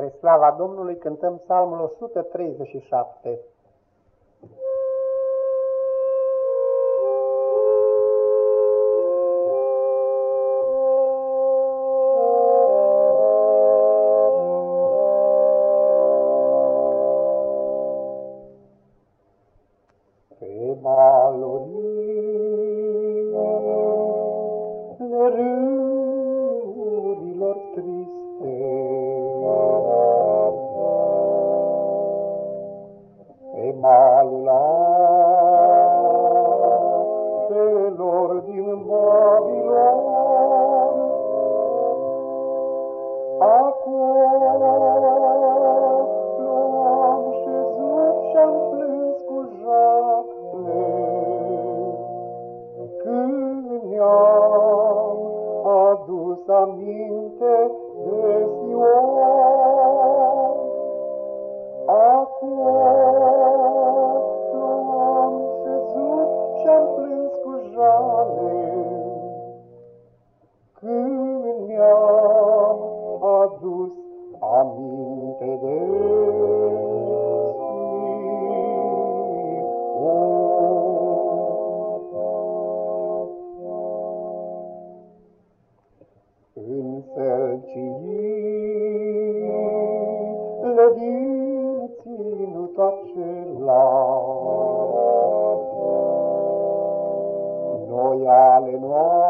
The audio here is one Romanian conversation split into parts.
Spre slava Domnului cântăm psalmul 137. Aminte În sălciile din ținut acela, Noi ale noastre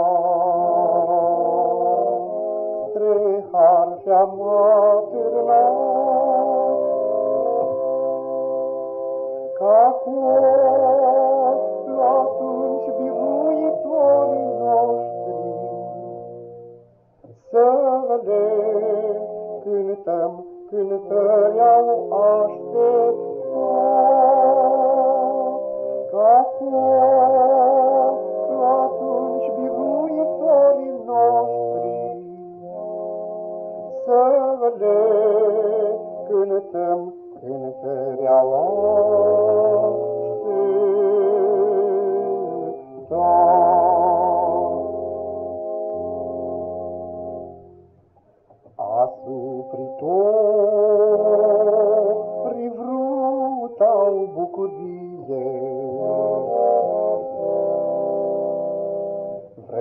harfe am atârnat, Ca acolo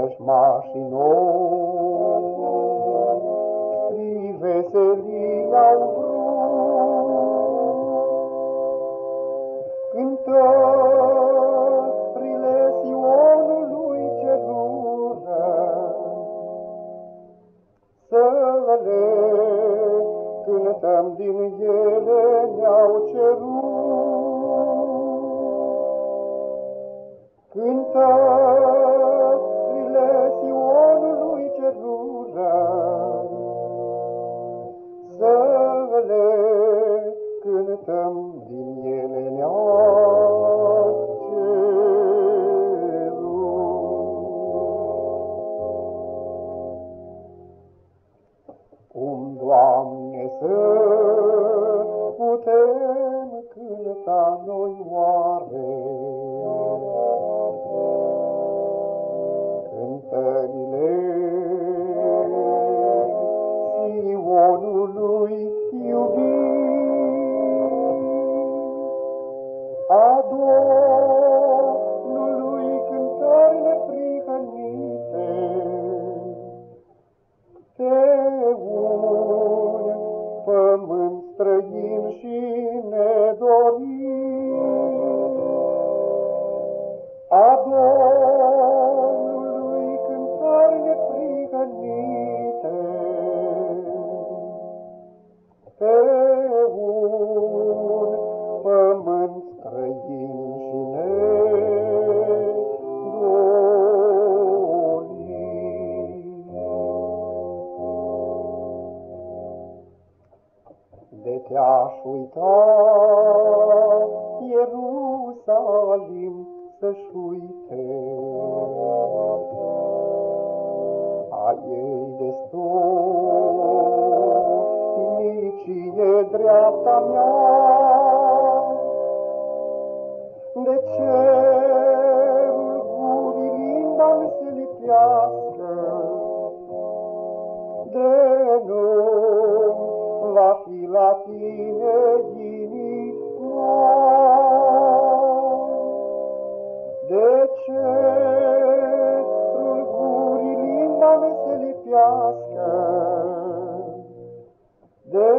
Vrăjmașii noștri veselii au vrut, Cântările Sionului cerură, să le cântăm din ele ne-au cerut. Cântările putem cânta noi oare. Cântările Sionului iubit, a te-aș uita, Ierusalim să-și uite. A ei destul, nici e dreapta mea. De cerul fi la tine inima. De ce rulgurii limba mea se lipească? De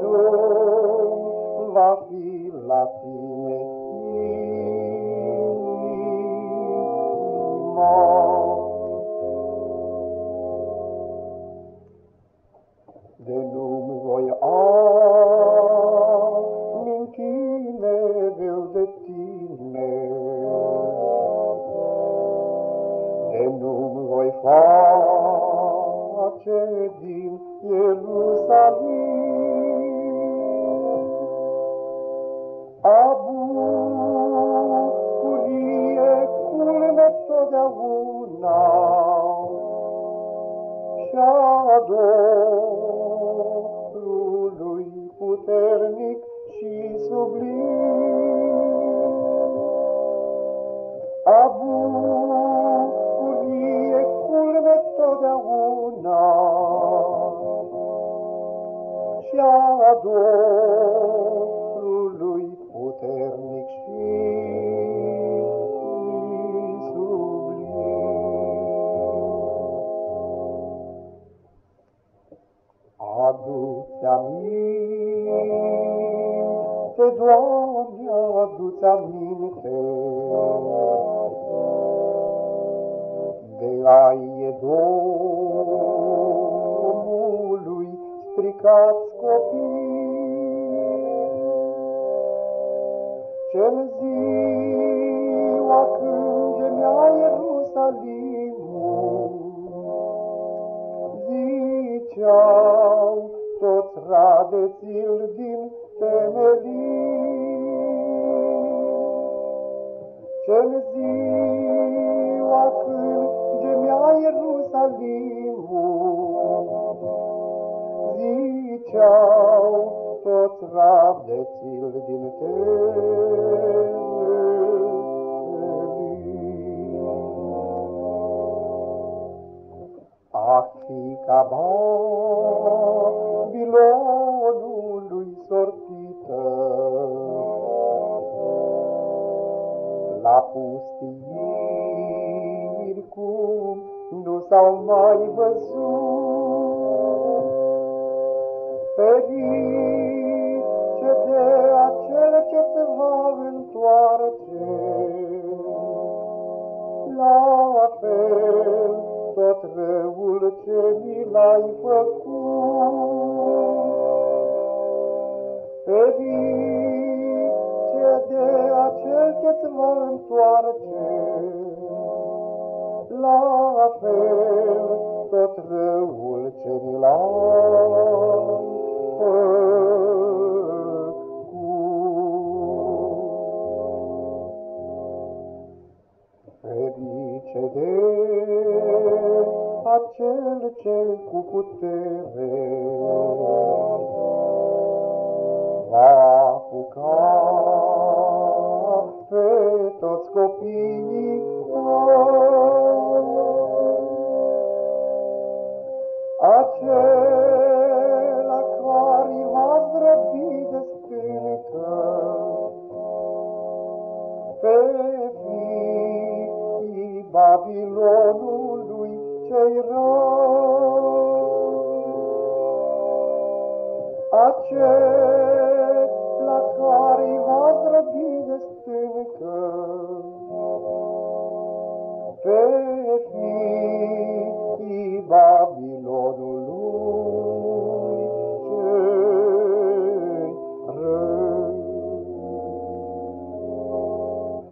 nu va fi la tine mereu de tine, De nu-mi voi face din Ierusalim Adu-ți aminte, Doamne, adu-ți aminte, De ai Domnului stricați copii, Ce-n ziua când gemea Ierusalimul, Ziceau toți radeți-l din temelii, Ce-n ziua când gemea Ierusalimul, Ziceau toți radeți-l din La pustiiri cum nu s-au mai văzut, Ferice de acel ce-ți va întoarce, La fel tot răul ce mi l-ai făcut. Ferice de acel ce-ți va întoarce, La fel tot răul ce mi l-ai făcut. Ferice de acel cel cu putere Lord.